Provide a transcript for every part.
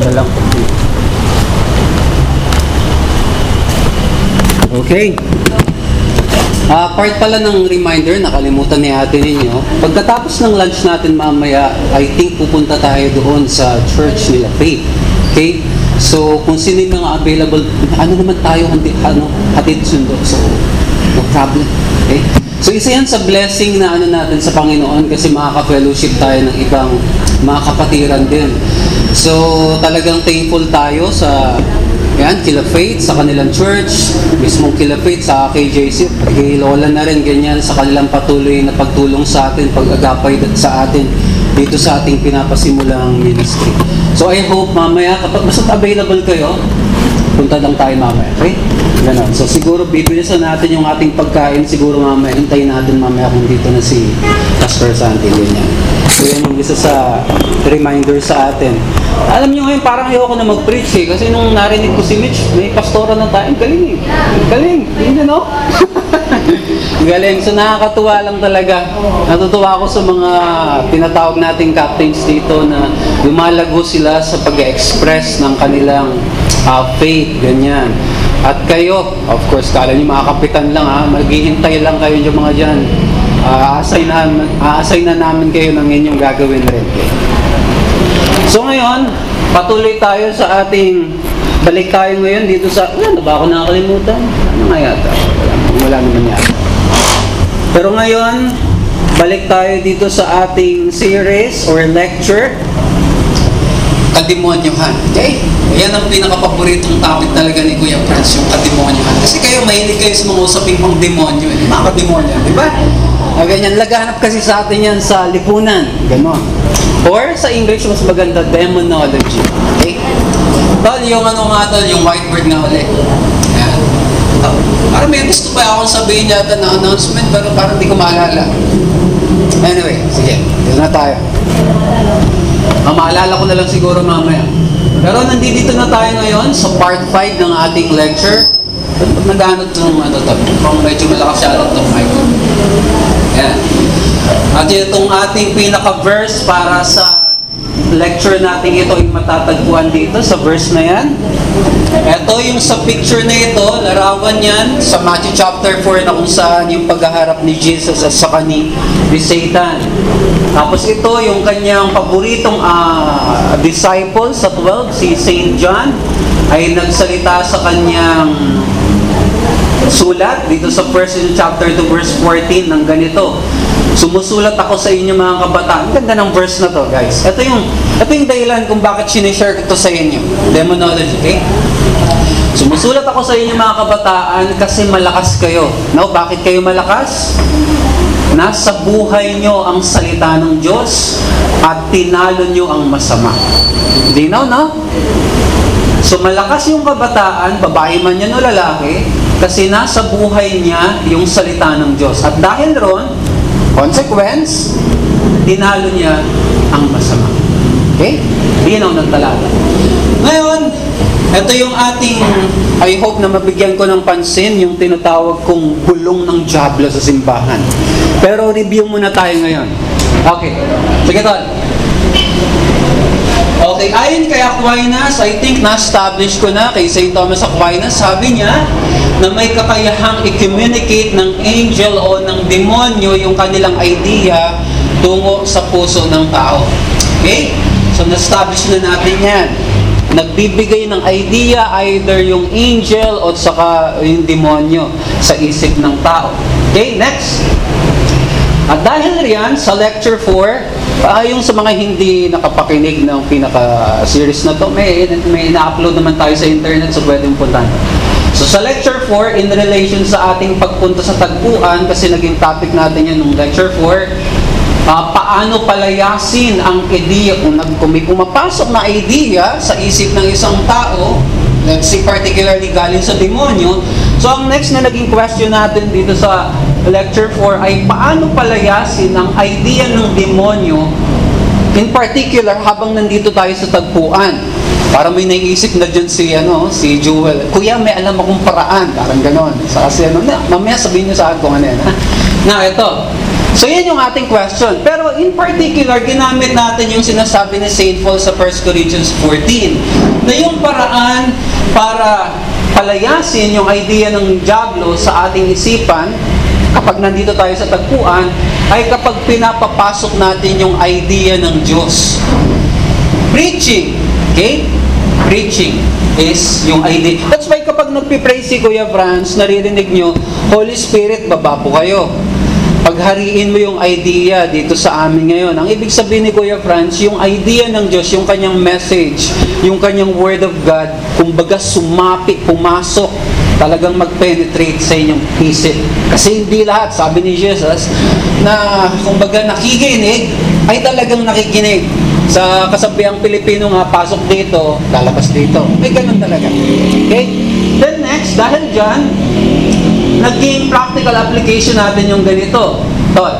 na lang. Okay. Ah, part pala ng reminder, nakalimutan ni ate ninyo. Pagkatapos ng lunch natin mamaya, I think pupunta tayo doon sa church nila Faith. Okay? So, kung sino yung mga available, ano naman tayo, handi, ano, hatid sundo. So, no problem. Okay? So, isa yan sa blessing na ano natin sa Panginoon kasi makaka-fellowship tayo ng ibang mga kapatiran din. So, talagang thankful tayo sa yan, kila Faith sa kanilang church, mismo kila Faith sa KJC, kay Lola na rin, ganyan, sa kanilang patuloy na pagtulong sa atin, pag-agapay sa atin dito sa ating pinapasimulang ministry. So I hope mamaya, kapag basta available kayo, punta lang tayo mamaya, okay? Ganon. So siguro bibilisan natin yung ating pagkain, siguro mamaya, hintayin natin mamaya kung dito na si Pastor Santi, ganyan. So yan yung isa sa reminder sa atin. Alam nyo ngayon, parang ayoko na mag-preach eh. Kasi nung narinig ko si Mitch, may pastora na tayo. Galing eh. Galing. Hindi no? Galing. So nakakatuwa lang talaga. Natutuwa ako sa mga tinatawag nating captains dito na lumalago sila sa pag-express ng kanilang uh, faith. Ganyan. At kayo, of course, kala niyo mga kapitan lang ha, maghihintay lang kayo yung mga dyan. Uh, assign, na, assign na namin kayo ng inyong gagawin rin. So ngayon, patuloy tayo sa ating balik tayo ngayon dito sa ano ba ako nakakalimutan? Ano nga yata? Wala, wala naman yata. Pero ngayon, balik tayo dito sa ating series or lecture kademonyohan. Okay? Yan ang pinaka-paboritong topic talaga ni Kuya Franz, yung kademonyohan. Kasi kayo, mahilig kayo sa mga usaping pang demonyo. Eh. Mga kademonyo, di ba? O ganyan, laganap kasi sa atin yan sa lipunan. Ganon. Or sa English, mas maganda, demonology. Okay? Tol, yung ano nga tol, yung whiteboard nga ulit. Ayan. Oh, parang may gusto pa akong sabihin yata na announcement, pero parang hindi ko maalala. Anyway, sige, dito na tayo. Ah, maalala ko na lang siguro mamaya. Pero nandito na tayo ngayon sa part 5 ng ating lecture. Ba't nag-ano itong ano to? Kung medyo malakas siya itong mic. Yan. At itong ating pinaka-verse para sa lecture natin ito ay matatagpuan dito sa verse na yan. Ito yung sa picture na ito, larawan yan sa Matthew chapter 4 na kung saan yung paghaharap ni Jesus at saka ni, ni Satan. Tapos ito yung kanyang paboritong uh, disciple sa 12, si Saint John, ay nagsalita sa kanyang sulat dito sa 1 chapter 2 verse 14 ng ganito. Sumusulat ako sa inyo mga kabataan. Ang ganda ng verse na to, guys. Ito yung, ito yung dahilan kung bakit sinishare ko to sa inyo. Demonology, okay? Sumusulat ako sa inyo mga kabataan kasi malakas kayo. No, bakit kayo malakas? Nasa buhay nyo ang salita ng Diyos at tinalo nyo ang masama. Linaw, no? So malakas yung kabataan, babae man yan o lalaki, kasi nasa buhay niya yung salita ng Diyos. At dahil ron, consequence, tinalo niya ang masama. Okay? Linaw ng talata. Ngayon, ito yung ating, I hope na mabigyan ko ng pansin, yung tinatawag kong gulong ng Diablo sa simbahan. Pero review muna tayo ngayon. Okay. Sige, Tol. Okay, ayon kay Aquinas, I think na-establish ko na kay St. Thomas Aquinas, sabi niya na may kakayahang i-communicate ng angel o ng demonyo yung kanilang idea tungo sa puso ng tao. Okay? So, na-establish na natin yan. Nagbibigay ng idea either yung angel o saka yung demonyo sa isip ng tao. Okay, next. At dahil riyan, sa lecture 4, uh, yung sa mga hindi nakapakinig ng pinaka-series na to, may, may ina-upload naman tayo sa internet so pwedeng puntahan. So sa lecture 4, in relation sa ating pagpunta sa tagpuan, kasi naging topic natin yan nung lecture 4, uh, paano palayasin ang idea kung, may pumapasok na idea sa isip ng isang tao, let's say particularly galing sa demonyo, so ang next na naging question natin dito sa lecture 4 ay paano palayasin ang idea ng demonyo in particular habang nandito tayo sa tagpuan. Para may naisip na dyan si, ano, si Jewel. Kuya, may alam akong paraan. Parang ganon. Sa kasi ano, na, mamaya sabihin niyo sa akin kung ano yan. Ha? Na, ito. So yan yung ating question. Pero in particular, ginamit natin yung sinasabi ni St. Paul sa 1 Corinthians 14 na yung paraan para palayasin yung idea ng Diablo sa ating isipan kapag nandito tayo sa tagpuan ay kapag pinapapasok natin yung idea ng Diyos. Preaching. Okay? Preaching is yung idea. That's why kapag nagpipray si Kuya Franz, naririnig nyo, Holy Spirit, baba po kayo paghariin mo yung idea dito sa amin ngayon. Ang ibig sabihin ni Kuya Franz, yung idea ng Diyos, yung kanyang message, yung kanyang Word of God, kumbaga sumapi, pumasok, talagang mag-penetrate sa inyong isip. Kasi hindi lahat, sabi ni Jesus, na kumbaga nakikinig, ay talagang nakikinig. Sa kasabiang Pilipino nga, pasok dito, lalabas dito. May ganun talaga. Okay? Then next, dahil dyan, naging practical application natin yung ganito. Tol.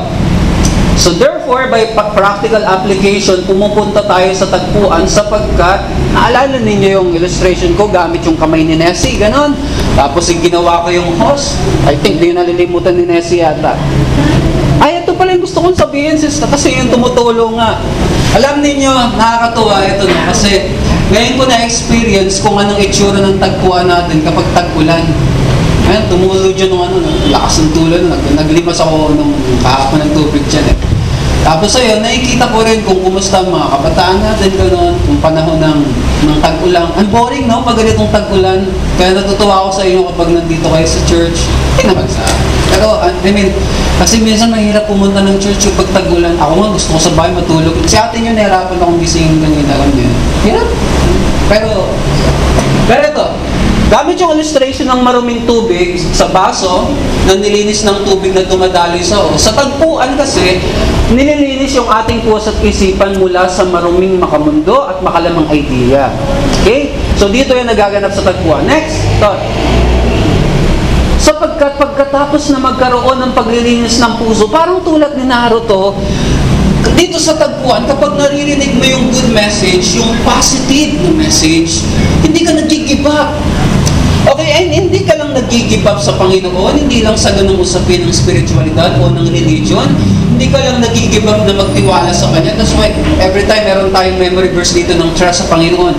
So therefore, by practical application, pumupunta tayo sa tagpuan sapagkat, naalala ninyo yung illustration ko gamit yung kamay ni Nessie, ganon. Tapos yung ginawa ko yung host, I think di nalilimutan ni Nessie yata. Ay, ito pala yung gusto kong sabihin, sister, kasi yung tumutulong nga. Alam ninyo, nakakatuwa ito na kasi ngayon ko na-experience kung anong itsura ng tagpuan natin kapag tag-ulan. Ayan, tumulo dyan ng ano, lakas ng tulan. Nag, naglimas ako nung kahapon ng tubig dyan eh. Tapos ayun, nakikita ko rin kung kumusta ang mga kabataan natin, gano'n, kung panahon ng, ng tag-ulan. Ang boring, no? Pag ganitong tag-ulan. Kaya natutuwa ako sa inyo kapag nandito kayo sa church. Hindi naman sa... Pero, uh, I mean, kasi minsan mahirap pumunta ng church yung pag tag-ulan. Ako nga, gusto ko sa bahay matulog. Si atin yun, nahirapan akong gisingin ganyan. Alam niyo. Hirap. Pero, pero ito, Gamit yung illustration ng maruming tubig sa baso na nilinis ng tubig na dumadaloy sa o. Sa tagpuan kasi, nililinis yung ating puso at isipan mula sa maruming makamundo at makalamang idea. Okay? So dito yung nagaganap sa tagpuan. Next, thought. Sapagkat pagkatapos na magkaroon ng paglilinis ng puso, parang tulad ni Naruto, dito sa tagpuan, kapag naririnig mo yung good message, yung positive message, hindi ka nag-give. Okay, and hindi ka lang nag-give up sa Panginoon, hindi lang sa ganung usapin ng spiritualidad o ng religion, hindi ka lang nag-give up na magtiwala sa Kanya. That's why every time meron tayong memory verse dito ng trust sa Panginoon.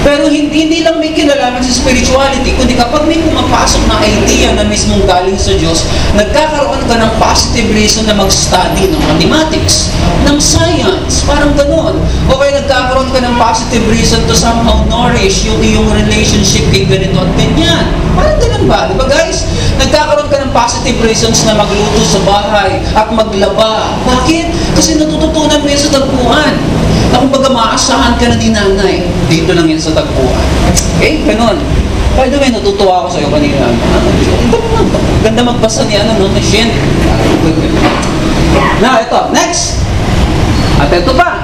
Pero hindi, hindi lang may kinalaman sa spirituality, kundi kapag may pumapasok na idea na mismong galing sa Diyos, nagkakaroon ka ng positive reason na mag-study ng mathematics, ng science, parang ganon. O kaya nagkakaroon ka ng positive reason to somehow nourish yung iyong relationship kay ganito at ganyan yan. Parang ganun ba? Di ba guys? Nagkakaroon ka ng positive reasons na magluto sa bahay at maglaba. Bakit? Kasi natututunan mo yan sa tagpuan. Na kumbaga maasahan ka na ni nanay. Dito lang yan sa tagpuan. Okay? Ganun. By the way, natutuwa ako sa iyo kanina. Ganda magbasa ni ano, no? Shin. Now, ito. Next. At ito pa.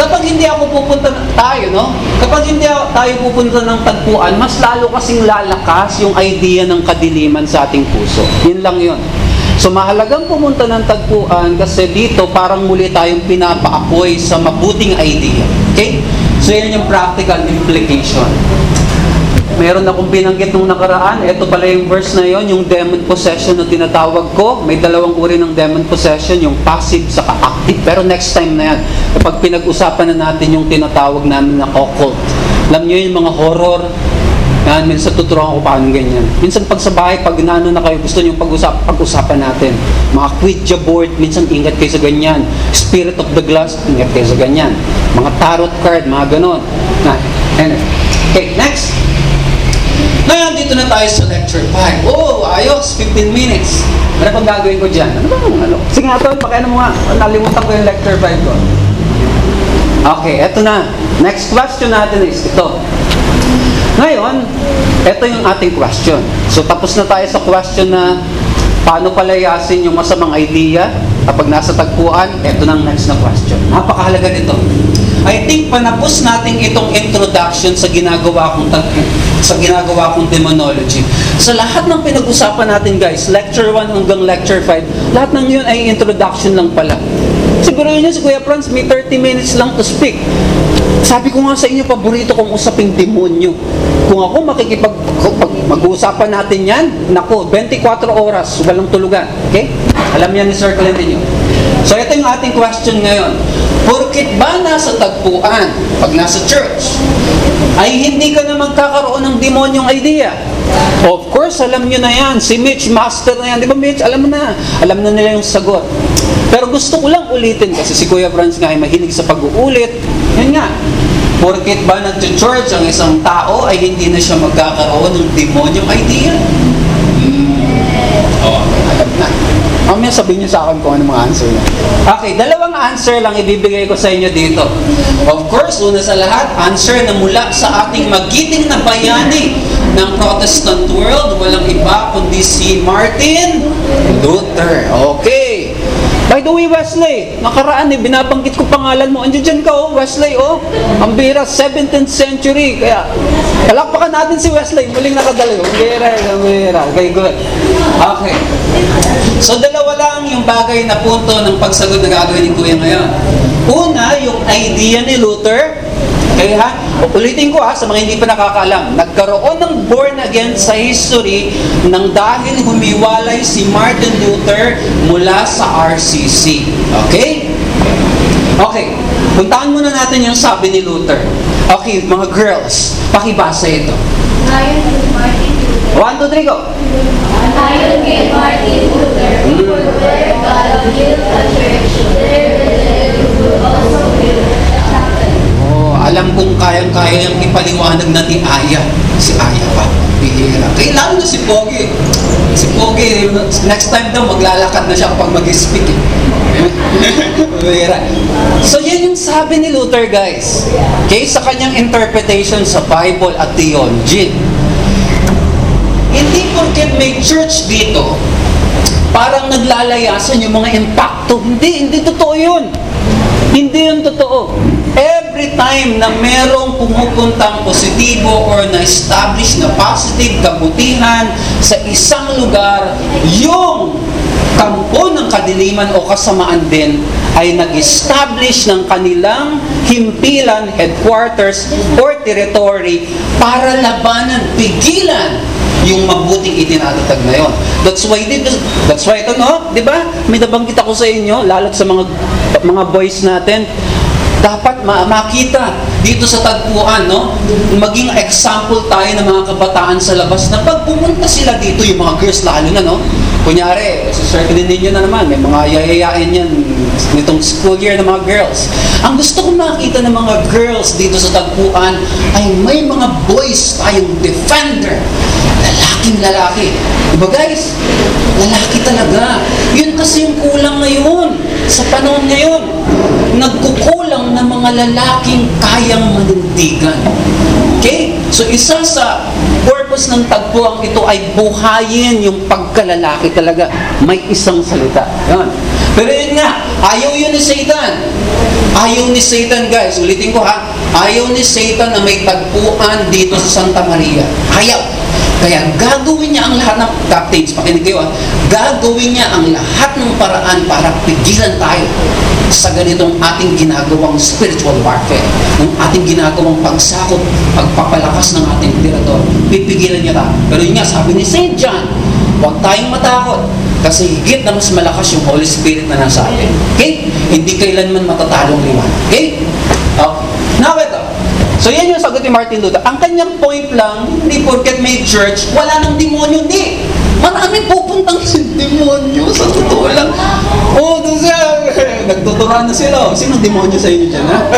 Kapag hindi ako pupunta tayo, no? Kapag hindi tayo pupunta ng tagpuan, mas lalo kasing lalakas yung idea ng kadiliman sa ating puso. Yun lang yun. So mahalagang pumunta ng tagpuan kasi dito parang muli tayong pinapaapoy sa mabuting idea. Okay? So yan yung practical implication meron akong binanggit nung nakaraan. Ito pala yung verse na yon, yung demon possession na tinatawag ko. May dalawang uri ng demon possession, yung passive sa active. Pero next time na yan, kapag pinag-usapan na natin yung tinatawag namin na occult. Alam nyo yung mga horror, yan, minsan tuturuan ko paano ganyan. Minsan pag sa bahay, pag nano na kayo, gusto nyo pag-usap, pag-usapan natin. Mga Ouija board, minsan ingat kayo sa ganyan. Spirit of the glass, ingat kayo sa ganyan. Mga tarot card, mga ganon. Na, okay, next. Ngayon, dito na tayo sa lecture 5. Oh, ayos, 15 minutes. Ano pang gagawin ko dyan? Ano bang ano? Sige nga, Tol, pakiano mo nga. Nalimutan ko yung lecture 5 ko. Okay, eto na. Next question natin is ito. Ngayon, ito yung ating question. So, tapos na tayo sa question na paano palayasin yung masamang idea kapag nasa tagpuan. Ito na ang next na question. Napakahalaga nito. I think panapos natin itong introduction sa ginagawa kong sa ginagawa kong demonology. Sa lahat ng pinag-usapan natin guys, lecture 1 hanggang lecture 5, lahat ng yun ay introduction lang pala. Siguro yun si Kuya Franz, may 30 minutes lang to speak. Sabi ko nga sa inyo, paborito kong usaping demonyo. Kung ako makikipag, pag, mag-uusapan natin yan, nako, 24 oras, walang tulugan. Okay? Alam yan ni Sir Clemente So ito yung ating question ngayon. Porkit ba nasa tagpuan, pag nasa church, ay hindi ka na magkakaroon ng demonyong idea? Of course, alam nyo na yan. Si Mitch, master na yan. Di ba Mitch? Alam mo na. Alam na nila yung sagot. Pero gusto ko lang ulitin kasi si Kuya Franz nga ay mahilig sa pag-uulit. Yan nga. Porkit ba nag-church ang isang tao ay hindi na siya magkakaroon ng demonyong idea? Mamaya sabihin niyo sa akin kung ano mga answer niya. Okay, dalawang answer lang ibibigay ko sa inyo dito. Of course, una sa lahat, answer na mula sa ating magiting na bayani ng Protestant world, walang iba kundi si Martin Luther. Okay. By the way, Wesley, nakaraan eh, binabanggit ko pangalan mo. Andiyan dyan ka, oh, Wesley, oh. Ang bira, 17th century. Kaya, palakpakan natin si Wesley. Muling nakadalo. Ang bira, ang bira. Okay, good. Okay. So, dalawa lang yung bagay na punto ng pagsagot na gagawin ni Kuya ngayon. Una, yung idea ni Luther, Okay ha? Ulitin ko ha, sa mga hindi pa nakakaalam. Nagkaroon ng born again sa history nang dahil humiwalay si Martin Luther mula sa RCC. Okay? Okay. Puntahan muna natin yung sabi ni Luther. Okay, mga girls, pakibasa ito. Ayon kay Martin Luther. One, two, three, go. Ayon kay Martin Luther, where God built a church, there the will also build a chapel. Oh, alam kong kayang-kaya yung ipaliwanag na ni Aya. Si Aya pa. Bihira. Kailangan na si Pogi. Si Pogi, next time daw maglalakad na siya kapag mag-speak. Eh. So yan yung sabi ni Luther guys. Okay, sa kanyang interpretation sa Bible at theology. Hindi porket may church dito, parang naglalayasan yung mga impacto. Hindi, hindi totoo yun. Hindi yun totoo. Every time na merong pumupuntang positibo or na-establish na positive kabutihan sa isang lugar, yung kampo ng kadiliman o kasamaan din ay nag-establish ng kanilang himpilan, headquarters, or territory para labanan, pigilan yung mabuting itinatatag na yon. That's why that's why ito no, 'di ba? May nabanggit ako sa inyo, lalo sa mga mga boys natin, dapat ma- makita dito sa tagpuan, no? Maging example tayo ng mga kabataan sa labas na pag pumunta sila dito, yung mga girls lalo na, no? Kunyari, sa circle ninyo na naman, may mga yayayain yan nitong school year ng mga girls. Ang gusto kong makita ng mga girls dito sa tagpuan ay may mga boys tayong defender. Lalaking lalaki. Diba guys? Lalaki talaga. Yun kasi yung kulang ngayon. Sa panahon ngayon. Nagkukulang ng mga lalaking kayang manindigan. Okay? So isa sa purpose ng tagpuang ito ay buhayin yung pagkalalaki talaga. May isang salita. Yan. Pero yun nga, ayaw yun ni Satan. Ayaw ni Satan guys, ulitin ko ha, ayaw ni Satan na may tagpuan dito sa Santa Maria. Ayaw. Kaya gagawin niya ang lahat ng captains, pakinig kayo ha, gagawin niya ang lahat ng paraan para pigilan tayo sa ganitong ating ginagawang spiritual warfare, ng ating ginagawang pagsakot, pagpapalakas ng ating tirador. Pipigilan niya tayo. Pero yun nga, sabi ni St. John, huwag tayong matakot kasi higit na mas malakas yung Holy Spirit na nasa atin. Okay? Hindi kailanman matatalong liwanag. Okay? Okay. Now, ito. So, yan yung sagot ni Martin Luther. Ang kanyang point lang, hindi porket may church, wala nang demonyo. Hindi. Maraming pupuntang demonyo. Sa totoo lang. Oo, oh, doon siya. Nagtuturan na sila. Sino demonyo sa inyo dyan, ha?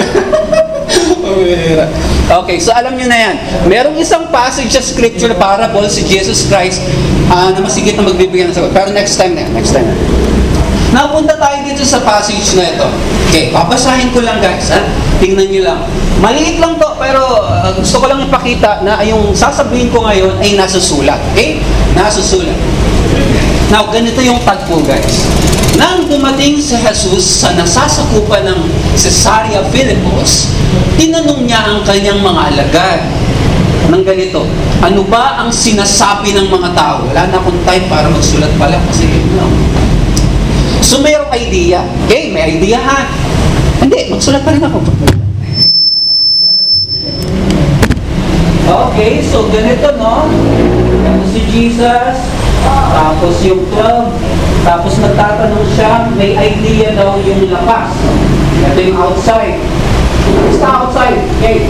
Okay, so alam nyo na yan. Merong isang passage sa scripture parable si Jesus Christ ah, na masigit na magbibigay ng sagot. Pero next time na yan, next time na. Napunta tayo dito sa passage na ito. Okay, babasahin ko lang guys, ha? Tingnan nyo lang. Maliit lang to, pero ah, gusto ko lang ipakita na yung sasabihin ko ngayon ay nasa sulat. Okay? Nasa sulat. Now, ganito yung tagpo guys. Nang dumating si Jesus sa nasasakupan ng Caesarea Philippus, tinanong niya ang kanyang mga alagad ng ganito, ano ba ang sinasabi ng mga tao? Wala na akong time para magsulat pala kasi, you know, So mayroong idea. Okay, may idea ha. Hindi, magsulat pa rin ako. Okay, so ganito no. Tapos si Jesus, tapos yung 12, tapos nagtatanong siya, may idea daw yung labas. Ito yung outside. Basta outside, okay.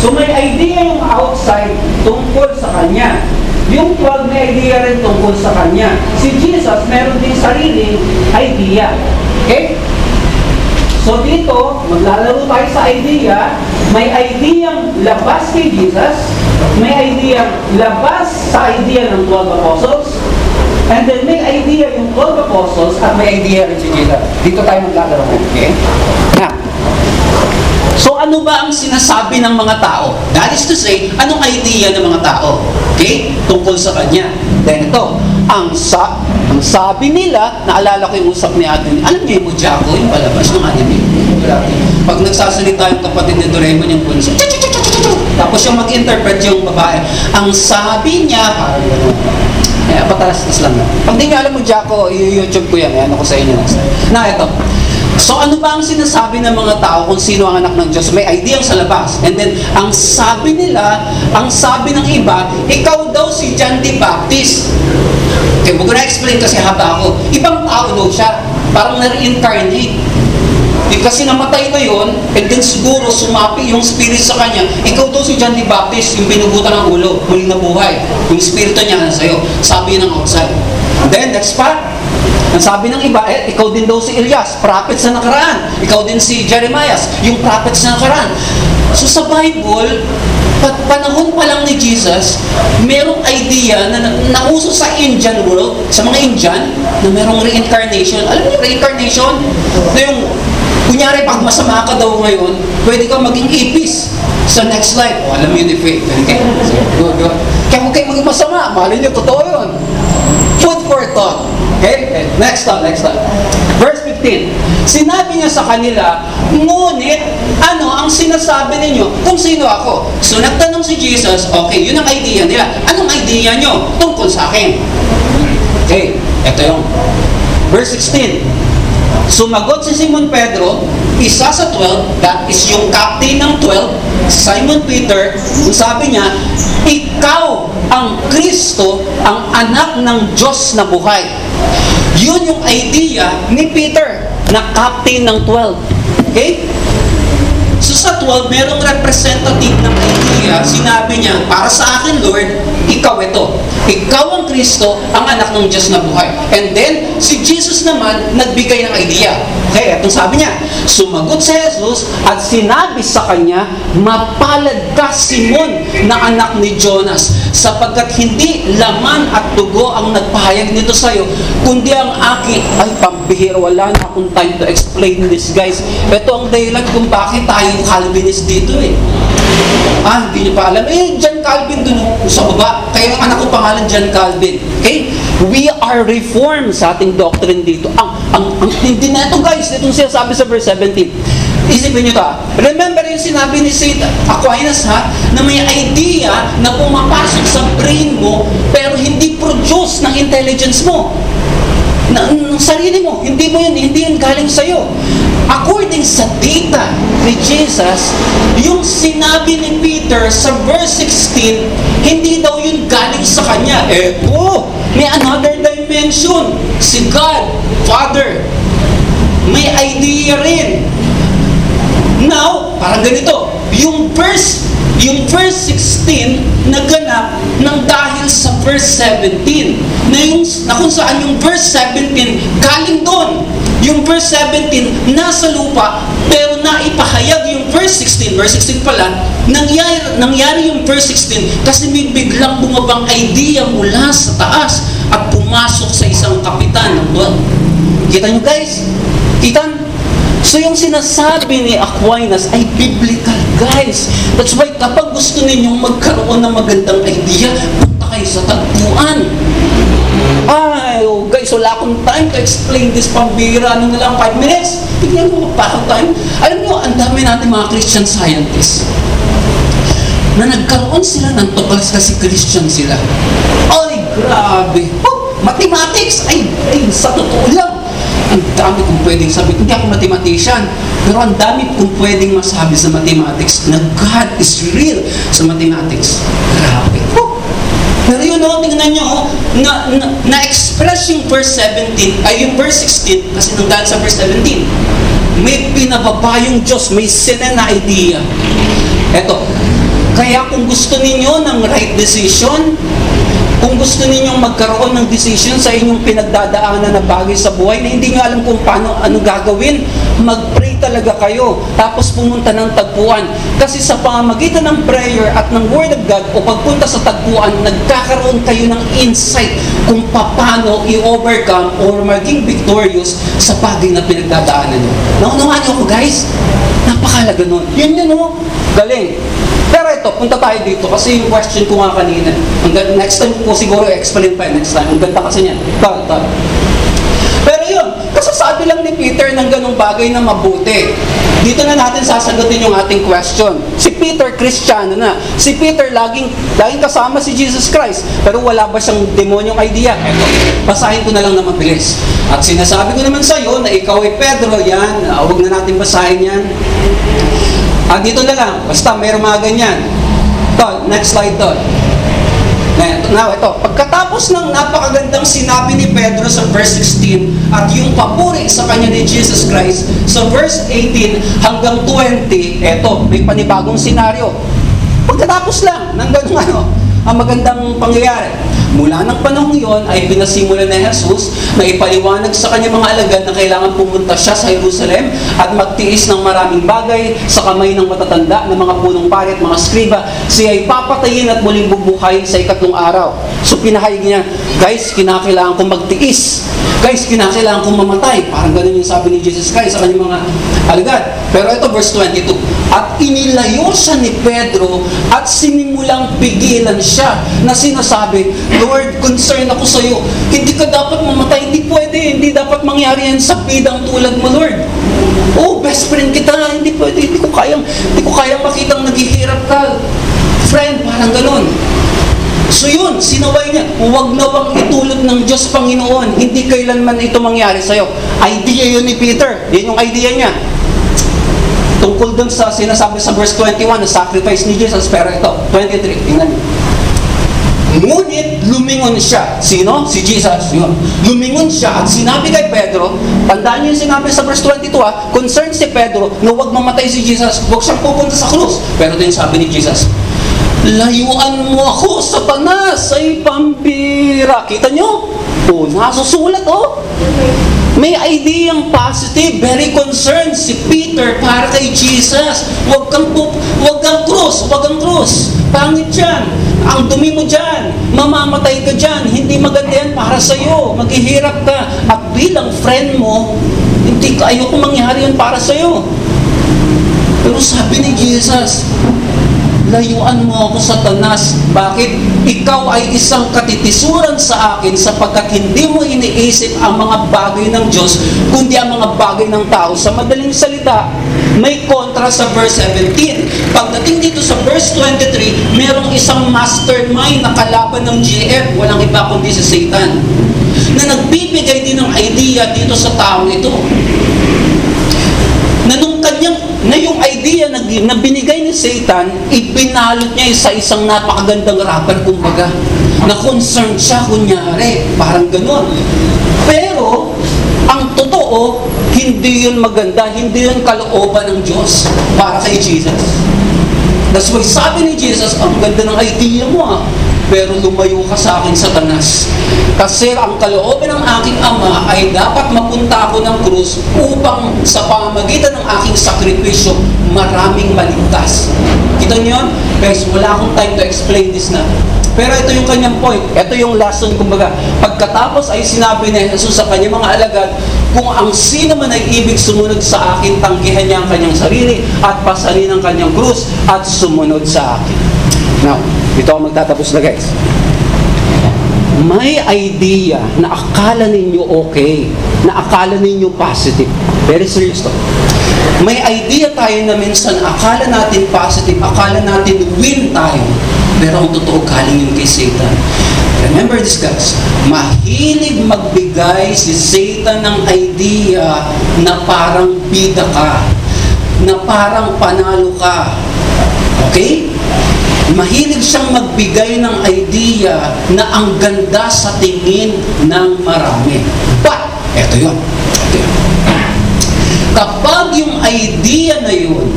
So may idea yung outside tungkol sa kanya. Yung 12 may idea rin tungkol sa kanya. Si Jesus meron din sariling idea. Okay? So dito, maglalaro tayo sa idea. May ideyang labas kay Jesus. May ideyang labas sa idea ng 12 apostles. And then may idea yung 12 apostles at may idea rin si Jesus. Dito tayo maglalaro. Okay? Now, So ano ba ang sinasabi ng mga tao? That is to say, anong idea ng mga tao? Okay? Tungkol sa kanya. Then ito, ang sa ang sabi nila, naalala ko yung usap ni Ate, alam niyo yung Mujako, yung palabas ng anime. Pag nagsasalita yung kapatid ni Doraemon yung punso, tapos yung mag-interpret yung babae, ang sabi niya, parang. Eh, patalastas lang. Pag di niyo alam mo, Jacko, i-YouTube ko yan. Ano ko sa inyo. Na, ito. So ano ba ang sinasabi ng mga tao kung sino ang anak ng Diyos? May idea sa labas. And then, ang sabi nila, ang sabi ng iba, ikaw daw si John the Baptist. Okay, huwag ko na-explain kasi haba ako. Ibang tao daw siya. Parang na-reincarnate. Eh, kasi namatay na yon, and then siguro sumapi yung spirit sa kanya. Ikaw daw si John the Baptist, yung pinugutan ng ulo, muling nabuhay. Yung spirito niya na sa'yo. Sabi ng outside. Then, next part, ang sabi ng iba, eh, ikaw din daw si Elias, prophet sa nakaraan. Ikaw din si Jeremiah, yung prophet sa nakaraan. So sa Bible, pat panahon pa lang ni Jesus, merong idea na na- nauso sa Indian world, sa mga Indian, na merong reincarnation. Alam niyo reincarnation? Na yung, kunyari pag masama ka daw ngayon, pwede kang maging ipis sa next life. O, alam niyo ni Faith. Okay. Good, good. Kaya huwag kayo maging masama. Malay niyo, totoo yun. Food for thought. Okay? Next thought, next thought. Verse 15. Sinabi niya sa kanila, ngunit, ano ang sinasabi ninyo kung sino ako? So nagtanong si Jesus, okay, yun ang idea nila. Anong idea nyo tungkol sa akin? Okay, ito yung verse 16. Sumagot si Simon Pedro, isa sa 12, that is yung captain ng 12, Simon Peter, sabi niya, ikaw ang Kristo, ang anak ng Diyos na buhay. Yun yung idea ni Peter na captain ng 12. Okay? So sa 12, merong representative ng idea, sinabi niya, para sa akin, Lord, ikaw ito. Ikaw ang Kristo, ang anak ng Diyos na buhay. And then, si Jesus naman, nagbigay ng idea. Okay, itong sabi niya, sumagot si Jesus at sinabi sa kanya, mapalad ka, Simon, na anak ni Jonas, sapagkat hindi laman at dugo ang nagpahayag nito sa'yo, kundi ang aking, ay, pambihira, wala na akong time to explain this, guys. Ito ang dahilan kung bakit tayo Calvinist dito eh. Ah, hindi niyo pa alam. Eh, John Calvin dun sa baba. Kaya ang anak ko pangalan John Calvin. Okay? We are reformed sa ating doctrine dito. Ang, ang, ang hindi na ito guys, itong sinasabi sa verse 17. Isipin niyo to ah. Remember yung sinabi ni St. Aquinas ha, na may idea na pumapasok sa brain mo pero hindi produce ng intelligence mo na, ng sarili mo. Hindi mo yun, hindi yun galing sa'yo. According sa data ni Jesus, yung sinabi ni Peter sa verse 16, hindi daw yun galing sa kanya. Oh, may another dimension. Si God, Father, may idea rin. Now, parang ganito, yung verse yung verse 16 naganap ng dahil sa verse 17 na, yung, na kung saan yung verse 17 galing doon. Yung verse 17 nasa lupa pero naipahayag yung verse 16 verse 16 pala nangyari, nangyari yung verse 16 kasi may biglang bumabang idea mula sa taas at pumasok sa isang kapitan. Kita nyo guys? Kita So yung sinasabi ni Aquinas ay biblical, guys. That's why kapag gusto ninyong magkaroon ng magandang idea, punta kayo sa tagpuan. Ay, oh, guys, wala akong time to explain this pambira. Ano na lang, 5 minutes? Tignan mo, pakang time. Alam niyo, ang dami natin mga Christian scientists na nagkaroon sila ng tuklas kasi Christian sila. Ay, grabe. Oh, mathematics, ay, ay, sa totoo lang, ang dami kong pwedeng sabihin. Hindi ako mathematician, pero ang dami kong pwedeng masabi sa mathematics na God is real sa mathematics. Grabe. Oh. Pero yun o, tingnan nyo, oh, na, na, na-express yung verse 17, ay yung verse 16, kasi nanggaling sa verse 17. May pinababa yung Diyos, may sina na idea. Eto, kaya kung gusto ninyo ng right decision, kung gusto ninyong magkaroon ng decision sa inyong pinagdadaanan na bagay sa buhay na hindi nyo alam kung paano ano gagawin, mag-pray talaga kayo. Tapos pumunta ng tagpuan. Kasi sa pamamagitan ng prayer at ng Word of God o pagpunta sa tagpuan, nagkakaroon kayo ng insight kung paano i-overcome or maging victorious sa bagay na pinagdadaanan nyo. Naunawaan niyo ako guys? Napakalaga nun. Yun yun oh. Galing. Pero ito, punta tayo dito kasi yung question ko nga kanina. Next time ko siguro explain pa next time. Ang ganda kasi niyan. Ito. Pero yun, kasasabi lang ni Peter ng ganong bagay na mabuti. Dito na natin sasagutin yung ating question. Si Peter, Kristiyano na. Si Peter, laging, laging kasama si Jesus Christ. Pero wala ba siyang demonyong idea? Eto, basahin ko na lang na mabilis. At sinasabi ko naman sa iyo na ikaw ay Pedro, yan. Uh, huwag na natin basahin yan. Ah, dito na lang. Basta mayroong mga ganyan. Ito, next slide to. Now, ito. Pagkatapos ng napakagandang sinabi ni Pedro sa verse 16 at yung papuri sa kanya ni Jesus Christ, sa verse 18 hanggang 20, eto, may panibagong senaryo. Pagkatapos lang ng ganung ano, ang magandang pangyayari. Mula ng panahong iyon ay pinasimulan ni Jesus na ipaliwanag sa kanyang mga alagad na kailangan pumunta siya sa Jerusalem at magtiis ng maraming bagay sa kamay ng matatanda ng mga punong pari at mga skriba. Siya ay papatayin at muling bubuhayin sa ikatlong araw. So pinahayag niya, guys, kinakailangan kong magtiis. Guys, kinakailangan kong mamatay. Parang ganun yung sabi ni Jesus Christ sa kanyang mga alagad. Pero ito verse 22. At inilayo siya ni Pedro at sinimulang pigilan siya na sinasabi, Lord, concern ako sa iyo. Hindi ka dapat mamatay. Hindi pwede. Hindi dapat mangyari yan sa bidang tulad mo, Lord. Oh, best friend kita. Hindi pwede. Hindi ko kayang, hindi ko kayang makitang naghihirap ka. Friend, parang ganun. So yun, sinaway niya, huwag na bang itulot ng Diyos Panginoon, hindi kailanman ito mangyari sa'yo. Idea yun ni Peter, yun yung idea niya. Tungkol dun sa sinasabi sa verse 21, na sacrifice ni Jesus, pero ito, 23, tingnan niyo. Ngunit lumingon siya. Sino? Si Jesus. Yun. Lumingon siya at sinabi kay Pedro, tandaan niyo yung sinabi sa verse 22 ah, concerned si Pedro na huwag mamatay si Jesus, huwag siyang pupunta sa krus. Pero yung sabi ni Jesus, Layuan mo ako, satanas, ay pambira. Kita nyo? O, nasusulat oh. May ideyang positive, very concerned si Peter para kay Jesus. Huwag kang, pup- huwag kang krus, huwag kang krus. Pangit yan. Ang dumi mo dyan. Mamamatay ka dyan. Hindi maganda yan para sa'yo. Maghihirap ka. At bilang friend mo, hindi ka, ayoko mangyari yan para sa'yo. Pero sabi ni Jesus, layuan mo ako satanas. Bakit? Ikaw ay isang katitisuran sa akin sapagkat hindi mo iniisip ang mga bagay ng Diyos, kundi ang mga bagay ng tao. Sa madaling salita, may kontra sa verse 17. Pagdating dito sa verse 23, merong isang mastermind na kalaban ng GF, walang iba kundi si Satan, na nagbibigay din ng idea dito sa tao ito na nung kanyang, na yung idea na, na binigay ni Satan, ibinalot niya sa isang napakagandang rapper, kumbaga, na concerned siya, kunyari, parang ganun. Pero, ang totoo, hindi yun maganda, hindi yun kalooban ng Diyos para kay Jesus. That's why sabi ni Jesus, ang ganda ng idea mo ah, pero lumayo ka sa akin satanas. Kasi ang kalooban ng aking ama ay dapat mapunta ako ng krus upang sa pamamagitan ng aking sakripisyo, maraming maligtas. Kita niyo yun? Guys, wala akong time to explain this na. Pero ito yung kanyang point. Ito yung lesson, kumbaga. Pagkatapos ay sinabi ni Jesus sa kanyang mga alagad, kung ang sino man ay ibig sumunod sa akin, tanggihan niya ang kanyang sarili at pasalin ang kanyang krus at sumunod sa akin. Now, dito ako magtatapos na guys. May idea na akala ninyo okay, na akala ninyo positive. Very serious to. May idea tayo na minsan akala natin positive, akala natin win tayo. Pero ang totoo galing yun kay Satan. Remember this guys, mahilig magbigay si Satan ng idea na parang bida ka, na parang panalo ka. Okay? Mahilig siyang magbigay ng idea na ang ganda sa tingin ng marami. But, eto yun. Kapag yung idea na yun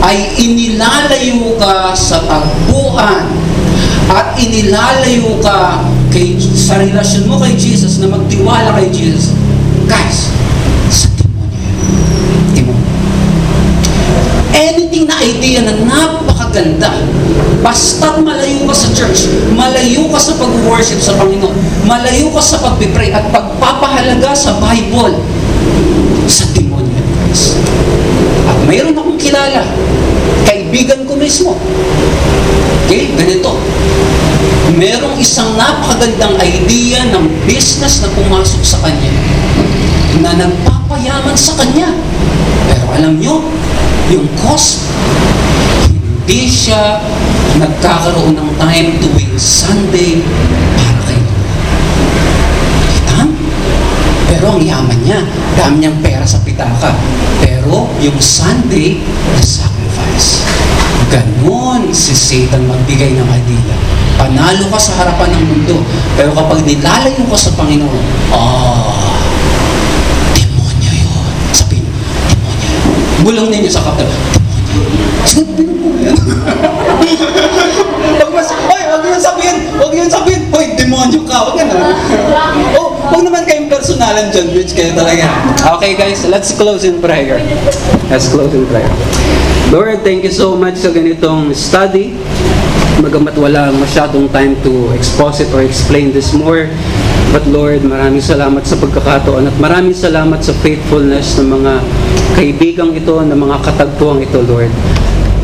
ay inilalayo ka sa tagpuan at inilalayo ka kay, sa relasyon mo kay Jesus na magtiwala kay Jesus, guys, sa demonyo yun. Anything na idea na napakaganda, basta't malayo ka sa church, malayo ka sa pag-worship sa Panginoon, malayo ka sa pag-pray at pagpapahalaga sa Bible, sa demonyo yan, guys. At mayroon akong kilala, kaibigan ko mismo. Okay, ganito. Merong isang napakagandang idea ng business na pumasok sa kanya na nagpapayaman sa kanya. Pero alam nyo, yung cost, hindi siya nagkakaroon ng time tuwing Sunday para kay Lord. Pero ang yaman niya, dami niyang pera sa pitaka. Pero yung Sunday, na sacrifice. Ganon si Satan magbigay ng idea. Panalo ka sa harapan ng mundo. Pero kapag nilalayo ka sa Panginoon, ah, demonyo yun. Sabihin, demonyo yun. Bulong ninyo sa kapatid, Sabihin mo yan. Wag mas, oy, wag yun sabihin, wag yun sabihin, oy, demonyo ka, wag yan ah. Oh, wag naman kayong personalan dyan, bitch, kayo talaga. Okay guys, let's close in prayer. Let's close in prayer. Lord, thank you so much sa ganitong study. Magamat wala masyadong time to exposit or explain this more. But Lord, maraming salamat sa pagkakataon at maraming salamat sa faithfulness ng mga kaibigang ito, ng mga katagpuang ito, Lord.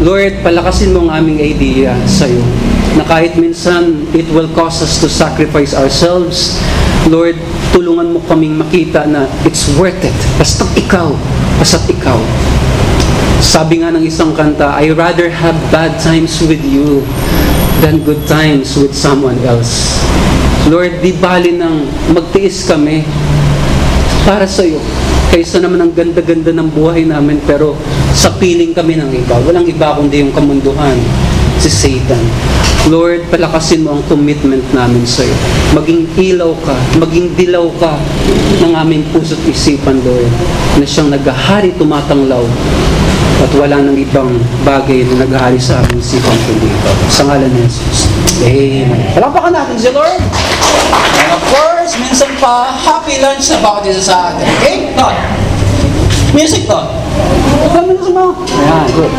Lord, palakasin mo ang aming idea sa iyo na kahit minsan it will cause us to sacrifice ourselves. Lord, tulungan mo kaming makita na it's worth it. Basta't ikaw, basta't ikaw. Sabi nga ng isang kanta, I rather have bad times with you than good times with someone else. Lord, di bali nang magtiis kami para sa iyo. Kaysa naman ang ganda-ganda ng buhay namin pero sa piling kami ng iba. Walang iba kundi yung kamunduhan, si Satan. Lord, palakasin mo ang commitment namin sa iyo. Maging ilaw ka, maging dilaw ka ng aming puso't isipan, Lord, na siyang naghahari tumatanglaw at wala nang ibang bagay na naghahari sa aming isipan kundi ito. Sa ngalan ni Jesus. Amen. Palapakan natin si Lord. And of course, minsan pa, happy lunch na bawat isa sa atin. Okay? Ton. Music, Ton. Ayan, good.